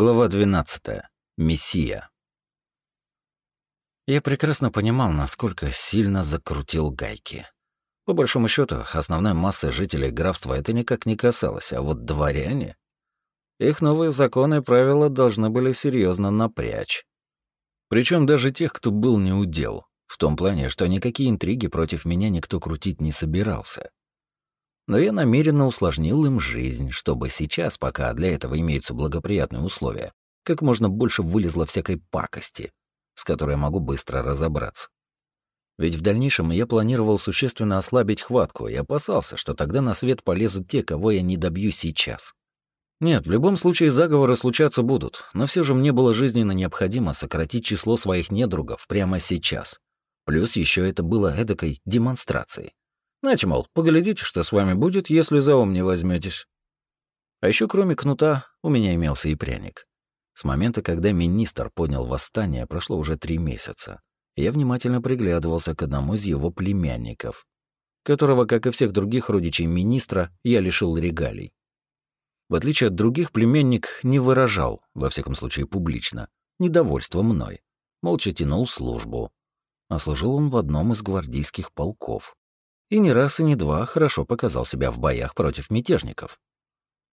Глава 12. Мессия. Я прекрасно понимал, насколько сильно закрутил гайки. По большому счету, основной массы жителей графства это никак не касалось, а вот дворяне... Их новые законы и правила должны были серьезно напрячь. Причем даже тех, кто был неудел, в том плане, что никакие интриги против меня никто крутить не собирался но я намеренно усложнил им жизнь, чтобы сейчас, пока для этого имеются благоприятные условия, как можно больше вылезло всякой пакости, с которой я могу быстро разобраться. Ведь в дальнейшем я планировал существенно ослабить хватку и опасался, что тогда на свет полезут те, кого я не добью сейчас. Нет, в любом случае заговоры случаться будут, но все же мне было жизненно необходимо сократить число своих недругов прямо сейчас. Плюс еще это было эдакой демонстрацией. Знаете, мол, поглядите, что с вами будет, если за ум не возьметесь. А еще кроме кнута у меня имелся и пряник. С момента, когда министр поднял восстание, прошло уже три месяца. я внимательно приглядывался к одному из его племянников, которого, как и всех других родичей министра, я лишил регалий. В отличие от других, племянник не выражал, во всяком случае публично, недовольства мной. Молча тянул службу. А служил он в одном из гвардейских полков и не раз и не два хорошо показал себя в боях против мятежников.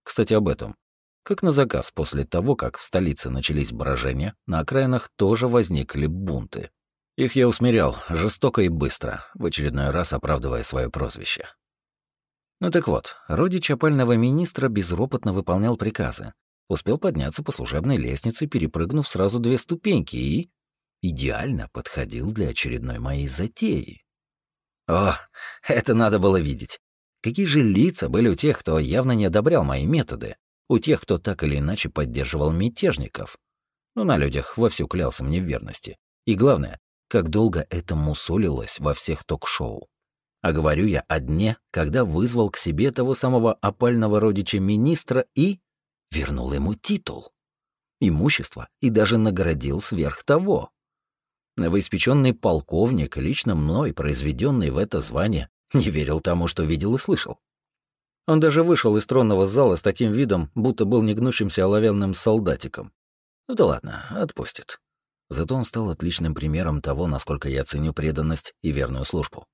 Кстати, об этом. Как на заказ после того, как в столице начались брожения, на окраинах тоже возникли бунты. Их я усмирял жестоко и быстро, в очередной раз оправдывая свое прозвище. Ну так вот, родич опального министра безропотно выполнял приказы, успел подняться по служебной лестнице, перепрыгнув сразу две ступеньки и идеально подходил для очередной моей затеи. О, это надо было видеть. Какие же лица были у тех, кто явно не одобрял мои методы, у тех, кто так или иначе поддерживал мятежников. Ну, на людях вовсю клялся мне в верности. И главное, как долго это мусолилось во всех ток-шоу. А говорю я о дне, когда вызвал к себе того самого опального родича министра и вернул ему титул, имущество и даже наградил сверх того. Новоиспеченный полковник, лично мной произведенный в это звание, не верил тому, что видел и слышал. Он даже вышел из тронного зала с таким видом, будто был негнущимся оловянным солдатиком. Ну да ладно, отпустит. Зато он стал отличным примером того, насколько я ценю преданность и верную службу.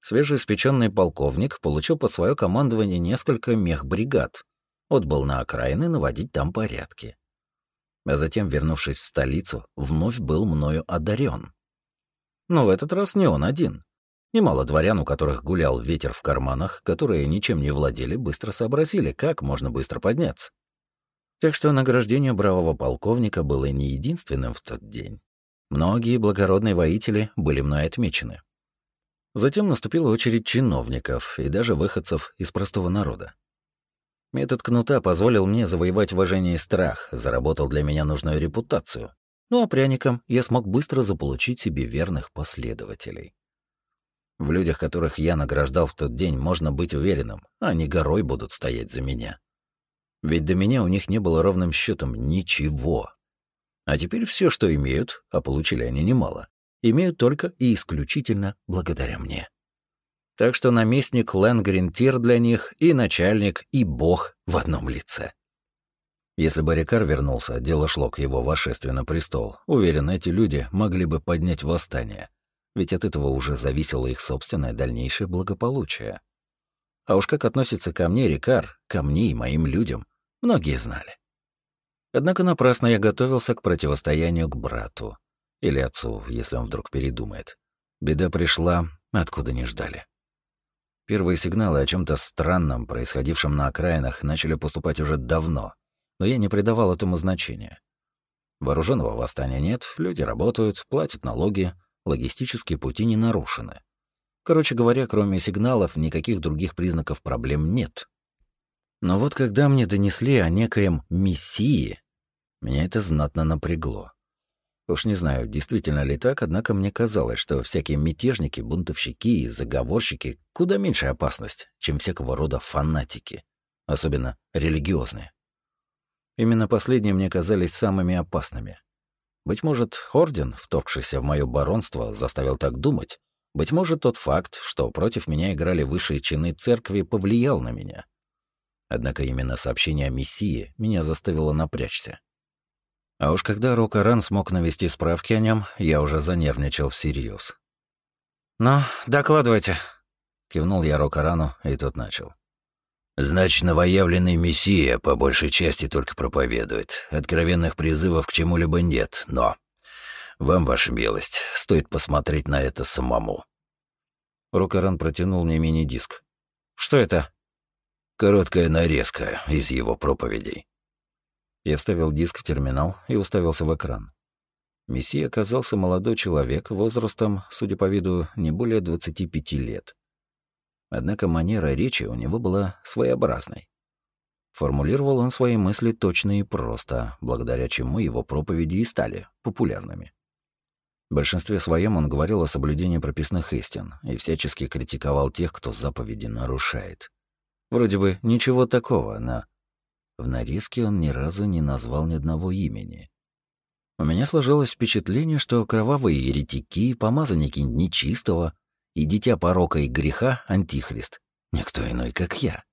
Свежеиспеченный полковник получил под свое командование несколько мехбригад, отбыл на окраины наводить там порядки а затем, вернувшись в столицу, вновь был мною одарен. Но в этот раз не он один. Немало дворян, у которых гулял ветер в карманах, которые ничем не владели, быстро сообразили, как можно быстро подняться. Так что награждение бравого полковника было не единственным в тот день. Многие благородные воители были мной отмечены. Затем наступила очередь чиновников и даже выходцев из простого народа. Метод кнута позволил мне завоевать уважение и страх, заработал для меня нужную репутацию. Ну а пряником я смог быстро заполучить себе верных последователей. В людях, которых я награждал в тот день, можно быть уверенным, они горой будут стоять за меня. Ведь до меня у них не было ровным счетом ничего. А теперь все, что имеют, а получили они немало, имеют только и исключительно благодаря мне. Так что наместник Ленгрин-Тир для них и начальник, и бог в одном лице. Если бы Рикар вернулся, дело шло к его восшествию на престол. Уверен, эти люди могли бы поднять восстание. Ведь от этого уже зависело их собственное дальнейшее благополучие. А уж как относится ко мне Рикар, ко мне и моим людям, многие знали. Однако напрасно я готовился к противостоянию к брату. Или отцу, если он вдруг передумает. Беда пришла, откуда не ждали. Первые сигналы о чем то странном, происходившем на окраинах, начали поступать уже давно, но я не придавал этому значения. Вооруженного восстания нет, люди работают, платят налоги, логистические пути не нарушены. Короче говоря, кроме сигналов, никаких других признаков проблем нет. Но вот когда мне донесли о некоем мессии, меня это знатно напрягло. Уж не знаю, действительно ли так, однако мне казалось, что всякие мятежники, бунтовщики и заговорщики куда меньше опасность, чем всякого рода фанатики, особенно религиозные. Именно последние мне казались самыми опасными. Быть может, орден, вторгшийся в мое баронство, заставил так думать. Быть может, тот факт, что против меня играли высшие чины церкви, повлиял на меня. Однако именно сообщение о Мессии меня заставило напрячься. А уж когда Рокаран смог навести справки о нем, я уже занервничал всерьез. «Ну, докладывайте», — кивнул я Рокарану, и тот начал. «Значит, новоявленный Мессия по большей части только проповедует. Откровенных призывов к чему-либо нет, но... Вам, ваша милость, стоит посмотреть на это самому». Рокаран протянул мне мини-диск. «Что это?» Короткая нарезка из его проповедей. Я вставил диск в терминал и уставился в экран. Мессия оказался молодой человек, возрастом, судя по виду, не более 25 лет. Однако манера речи у него была своеобразной. Формулировал он свои мысли точно и просто, благодаря чему его проповеди и стали популярными. В большинстве своем он говорил о соблюдении прописных истин и всячески критиковал тех, кто заповеди нарушает. Вроде бы ничего такого, но в нарезке он ни разу не назвал ни одного имени. У меня сложилось впечатление, что кровавые еретики, помазанники нечистого и дитя порока и греха — антихрист. Никто иной, как я.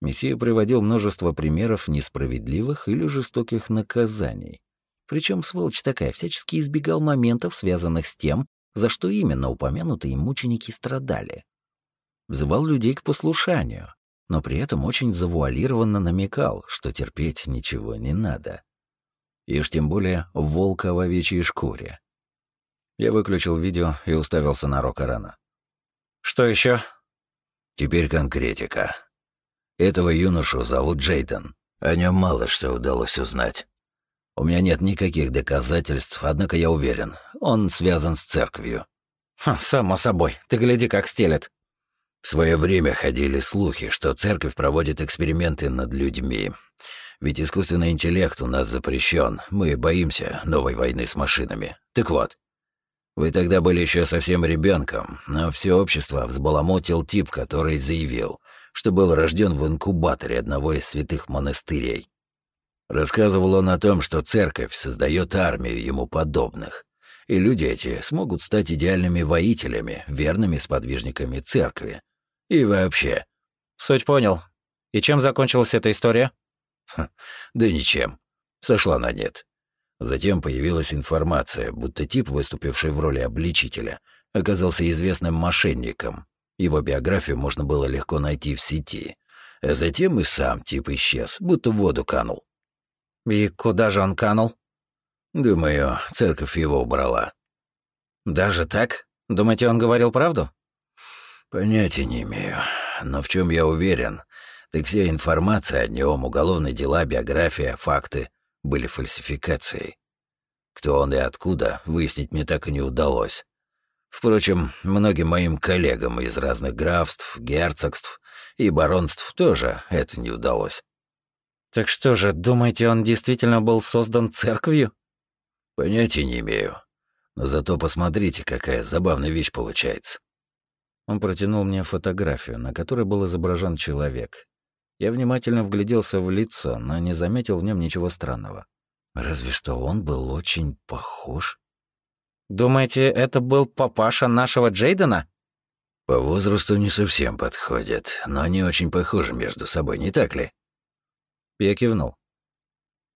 Мессия приводил множество примеров несправедливых или жестоких наказаний. Причем сволочь такая всячески избегал моментов, связанных с тем, за что именно упомянутые мученики страдали. Взывал людей к послушанию, но при этом очень завуалированно намекал, что терпеть ничего не надо. И уж тем более волка в овечьей шкуре. Я выключил видео и уставился на Рокарана. «Что еще? «Теперь конкретика. Этого юношу зовут Джейден. О нем мало что удалось узнать. У меня нет никаких доказательств, однако я уверен, он связан с церковью». Хм, «Само собой. Ты гляди, как стелет». В свое время ходили слухи, что церковь проводит эксперименты над людьми. Ведь искусственный интеллект у нас запрещен. Мы боимся новой войны с машинами. Так вот, вы тогда были еще совсем ребенком, но все общество взбаламутил тип, который заявил, что был рожден в инкубаторе одного из святых монастырей. Рассказывал он о том, что церковь создает армию ему подобных, и люди эти смогут стать идеальными воителями, верными сподвижниками церкви, и вообще. Суть понял. И чем закончилась эта история? Ха, да ничем. Сошла на нет. Затем появилась информация, будто тип, выступивший в роли обличителя, оказался известным мошенником. Его биографию можно было легко найти в сети. А затем и сам тип исчез, будто в воду канул. И куда же он канул? Думаю, церковь его убрала. Даже так? Думаете, он говорил правду? Понятия не имею. Но в чем я уверен, так вся информация о нем, уголовные дела, биография, факты были фальсификацией. Кто он и откуда, выяснить мне так и не удалось. Впрочем, многим моим коллегам из разных графств, герцогств и баронств тоже это не удалось. Так что же, думаете, он действительно был создан церковью? Понятия не имею. Но зато посмотрите, какая забавная вещь получается. Он протянул мне фотографию, на которой был изображен человек. Я внимательно вгляделся в лицо, но не заметил в нем ничего странного. Разве что он был очень похож. «Думаете, это был папаша нашего Джейдена?» «По возрасту не совсем подходят, но они очень похожи между собой, не так ли?» Я кивнул.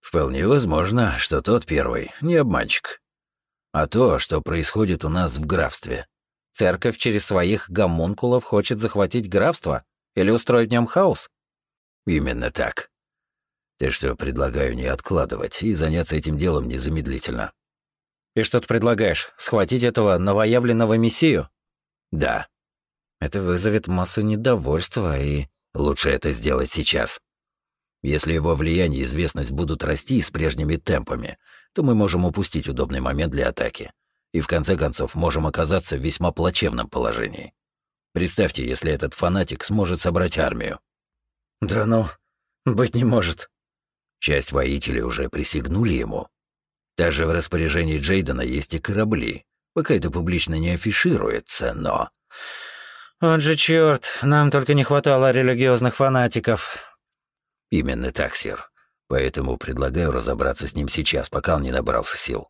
«Вполне возможно, что тот первый не обманщик, а то, что происходит у нас в графстве. Церковь через своих гомункулов хочет захватить графство или устроить в нем хаос? Именно так. Так что предлагаю не откладывать и заняться этим делом незамедлительно. И что ты предлагаешь? Схватить этого новоявленного мессию? Да. Это вызовет массу недовольства и... Лучше это сделать сейчас. Если его влияние и известность будут расти с прежними темпами, то мы можем упустить удобный момент для атаки и в конце концов можем оказаться в весьма плачевном положении. Представьте, если этот фанатик сможет собрать армию. Да ну, быть не может. Часть воителей уже присягнули ему. Также в распоряжении Джейдена есть и корабли. Пока это публично не афишируется, но... Вот же чёрт, нам только не хватало религиозных фанатиков. Именно так, сир. Поэтому предлагаю разобраться с ним сейчас, пока он не набрался сил.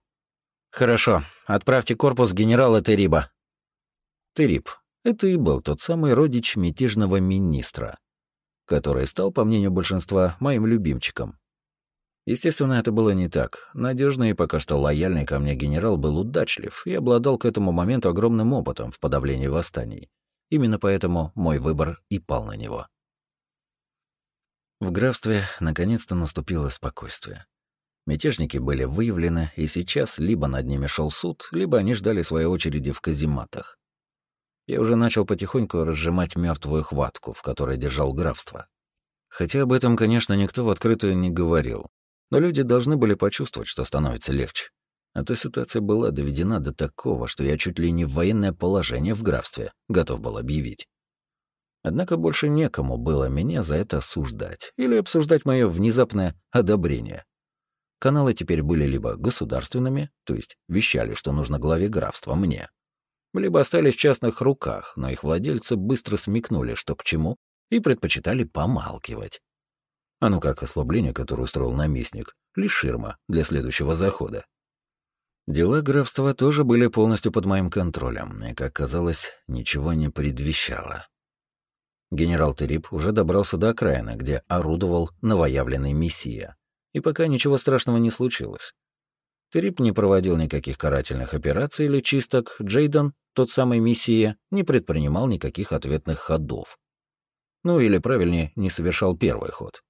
«Хорошо. Отправьте корпус генерала Териба». Териб — это и был тот самый родич мятежного министра, который стал, по мнению большинства, моим любимчиком. Естественно, это было не так. Надежный и пока что лояльный ко мне генерал был удачлив и обладал к этому моменту огромным опытом в подавлении восстаний. Именно поэтому мой выбор и пал на него. В графстве наконец-то наступило спокойствие. Мятежники были выявлены, и сейчас либо над ними шел суд, либо они ждали своей очереди в казематах. Я уже начал потихоньку разжимать мертвую хватку, в которой держал графство. Хотя об этом, конечно, никто в открытую не говорил. Но люди должны были почувствовать, что становится легче. А то ситуация была доведена до такого, что я чуть ли не в военное положение в графстве готов был объявить. Однако больше некому было меня за это осуждать или обсуждать мое внезапное одобрение. Каналы теперь были либо государственными, то есть вещали, что нужно главе графства мне, либо остались в частных руках, но их владельцы быстро смекнули, что к чему, и предпочитали помалкивать. А ну как ослабление, которое устроил наместник, лишь ширма для следующего захода. Дела графства тоже были полностью под моим контролем, и, как казалось, ничего не предвещало. Генерал Терип уже добрался до окраины, где орудовал новоявленный мессия и пока ничего страшного не случилось. Трип не проводил никаких карательных операций или чисток, Джейден, тот самый Мессия, не предпринимал никаких ответных ходов. Ну или, правильнее, не совершал первый ход.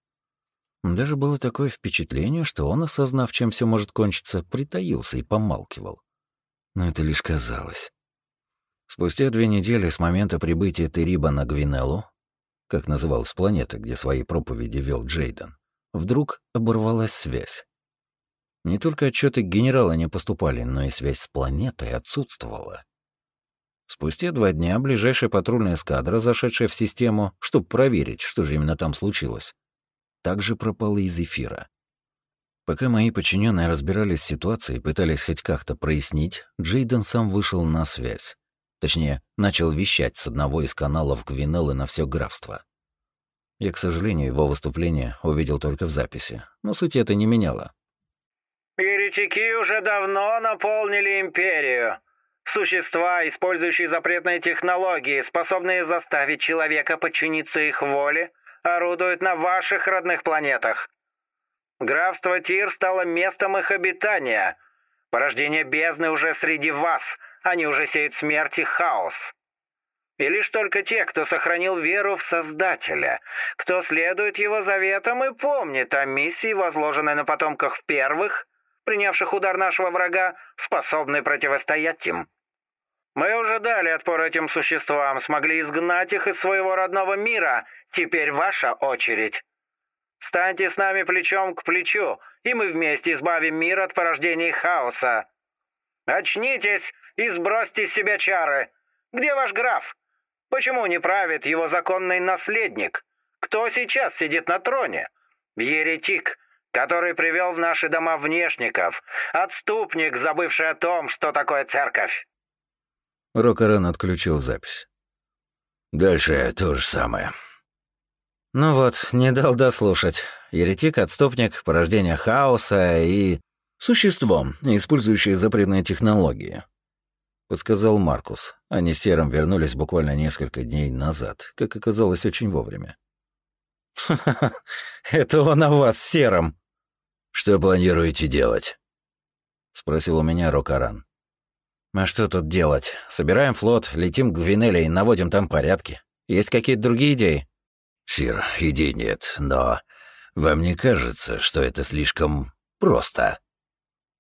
Даже было такое впечатление, что он, осознав, чем все может кончиться, притаился и помалкивал. Но это лишь казалось. Спустя две недели с момента прибытия Териба на Гвинеллу, как называлась планета, где свои проповеди вел Джейден, Вдруг оборвалась связь. Не только отчеты генерала не поступали, но и связь с планетой отсутствовала. Спустя два дня ближайшая патрульная эскадра, зашедшая в систему, чтобы проверить, что же именно там случилось, также пропала из эфира. Пока мои подчиненные разбирались с ситуацией и пытались хоть как-то прояснить, Джейден сам вышел на связь. Точнее, начал вещать с одного из каналов Гвинеллы на все графство. Я, к сожалению, его выступление увидел только в записи, но суть это не меняло. «Еретики уже давно наполнили Империю. Существа, использующие запретные технологии, способные заставить человека подчиниться их воле, орудуют на ваших родных планетах. Графство Тир стало местом их обитания. Порождение бездны уже среди вас, они уже сеют смерть и хаос. И лишь только те, кто сохранил веру в Создателя, кто следует его заветам и помнит о миссии, возложенной на потомках первых, принявших удар нашего врага, способны противостоять им. Мы уже дали отпор этим существам, смогли изгнать их из своего родного мира. Теперь ваша очередь. Станьте с нами плечом к плечу, и мы вместе избавим мир от порождений хаоса. Очнитесь и сбросьте с себя чары. Где ваш граф? Почему не правит его законный наследник? Кто сейчас сидит на троне? Еретик, который привел в наши дома внешников. Отступник, забывший о том, что такое церковь. Рокарен отключил запись. Дальше то же самое. Ну вот, не дал дослушать. Еретик, отступник, порождение хаоса и... Существо, использующее запретные технологии. — подсказал Маркус. Они с Серым вернулись буквально несколько дней назад, как оказалось, очень вовремя. «Ха-ха-ха, это он о вас, Сером!» «Что планируете делать?» — спросил у меня Рокаран. «А что тут делать? Собираем флот, летим к Гвинелле и наводим там порядки. Есть какие-то другие идеи?» «Сир, идей нет, но вам не кажется, что это слишком просто?»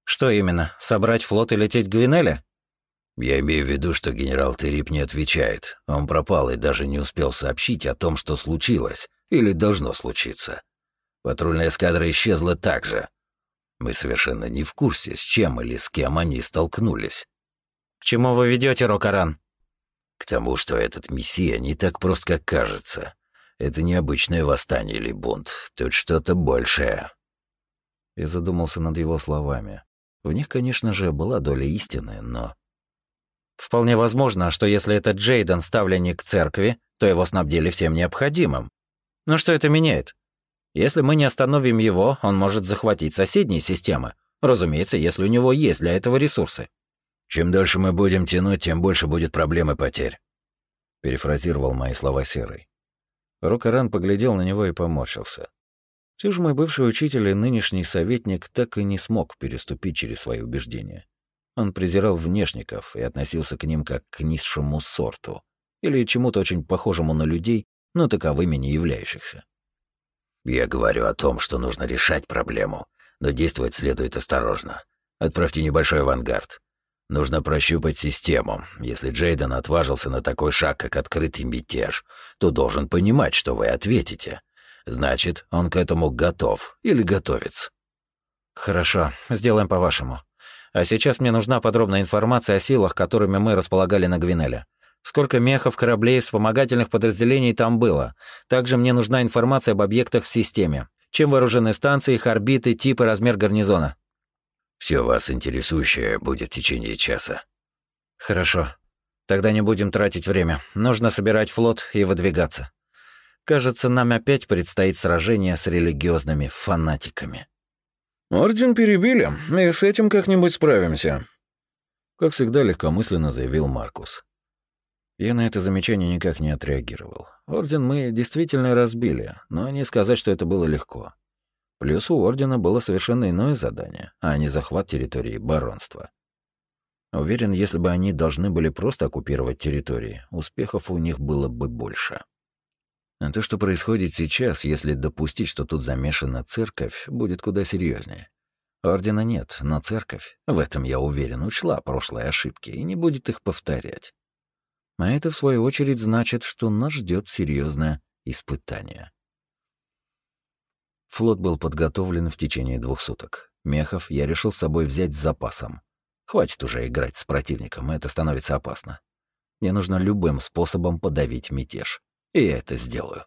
«Что именно? Собрать флот и лететь к Гвинелле?» Я имею в виду, что генерал Терип не отвечает. Он пропал и даже не успел сообщить о том, что случилось или должно случиться. Патрульная эскадра исчезла также. Мы совершенно не в курсе, с чем или с кем они столкнулись. К чему вы ведете, Рокаран? К тому, что этот мессия не так прост, как кажется. Это не обычное восстание или бунт. Тут что-то большее. Я задумался над его словами. В них, конечно же, была доля истины, но Вполне возможно, что если это Джейден ставленник церкви, то его снабдили всем необходимым. Но что это меняет? Если мы не остановим его, он может захватить соседние системы. Разумеется, если у него есть для этого ресурсы. Чем дольше мы будем тянуть, тем больше будет проблем и потерь. Перефразировал мои слова Серый. Рокаран поглядел на него и поморщился. Все же мой бывший учитель и нынешний советник так и не смог переступить через свои убеждения. Он презирал внешников и относился к ним как к низшему сорту или чему-то очень похожему на людей, но таковыми не являющихся. «Я говорю о том, что нужно решать проблему, но действовать следует осторожно. Отправьте небольшой авангард. Нужно прощупать систему. Если Джейден отважился на такой шаг, как открытый мятеж, то должен понимать, что вы ответите. Значит, он к этому готов или готовится. Хорошо, сделаем по-вашему. А сейчас мне нужна подробная информация о силах, которыми мы располагали на Гвинеле. Сколько мехов, кораблей, вспомогательных подразделений там было. Также мне нужна информация об объектах в системе. Чем вооружены станции, их орбиты, тип и размер гарнизона. Все вас интересующее будет в течение часа. Хорошо. Тогда не будем тратить время. Нужно собирать флот и выдвигаться. Кажется, нам опять предстоит сражение с религиозными фанатиками. «Орден перебили, и с этим как-нибудь справимся», — как всегда легкомысленно заявил Маркус. Я на это замечание никак не отреагировал. Орден мы действительно разбили, но не сказать, что это было легко. Плюс у Ордена было совершенно иное задание, а не захват территории баронства. Уверен, если бы они должны были просто оккупировать территории, успехов у них было бы больше. А то, что происходит сейчас, если допустить, что тут замешана церковь, будет куда серьезнее. Ордена нет, но церковь, в этом я уверен, учла прошлые ошибки и не будет их повторять. А это, в свою очередь, значит, что нас ждет серьезное испытание. Флот был подготовлен в течение двух суток. Мехов я решил с собой взять с запасом. Хватит уже играть с противником, это становится опасно. Мне нужно любым способом подавить мятеж. И я это сделаю.